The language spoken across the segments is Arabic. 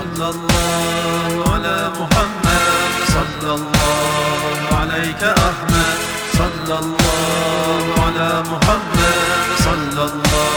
صلى الله على محمد. صلى الله عليك أحمد. صلى الله على محمد. صلى الله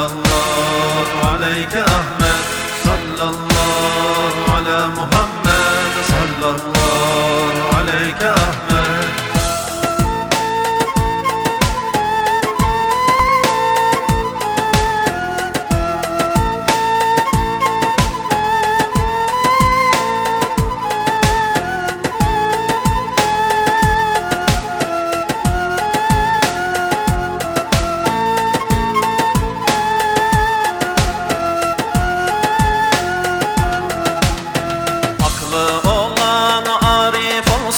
Sallallahu aleyke Ahmet Sallallahu ala Muhammed Sallallahu aleyke Ahmet Aklı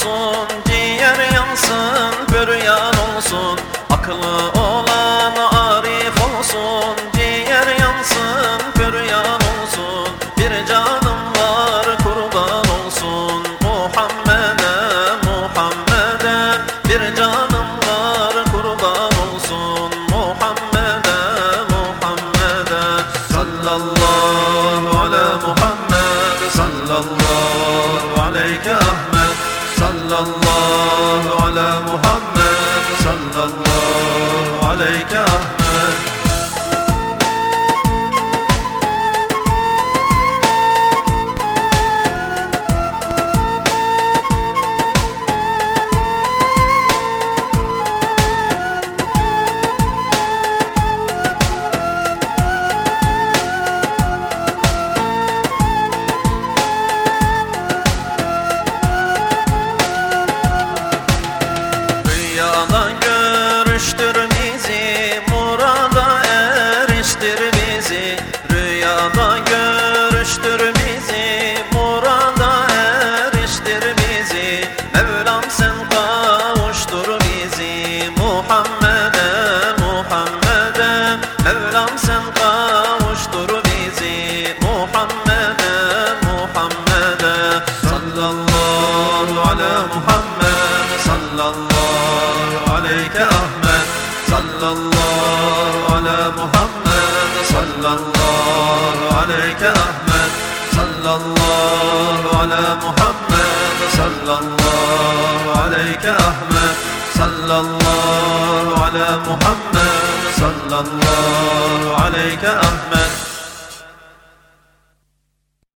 olsun Ciğer yansın büryan olsun Aklı olan arif olsun Ciğer yansın büryan olsun Bir canım var kurban olsun Muhammed'e Muhammed'e Bir canım var kurban olsun Muhammed'e Muhammed'e Sallallahu صلى الله على محمد صلى الله عليك. Sallallahu aleyke Ahmet Sallallahu ala Muhammed Sallallahu aleyke Ahmet Sallallahu ala Muhammed Sallallahu aleyke Ahmet Sallallahu ala Muhammed Sallallahu aleyke Ahmet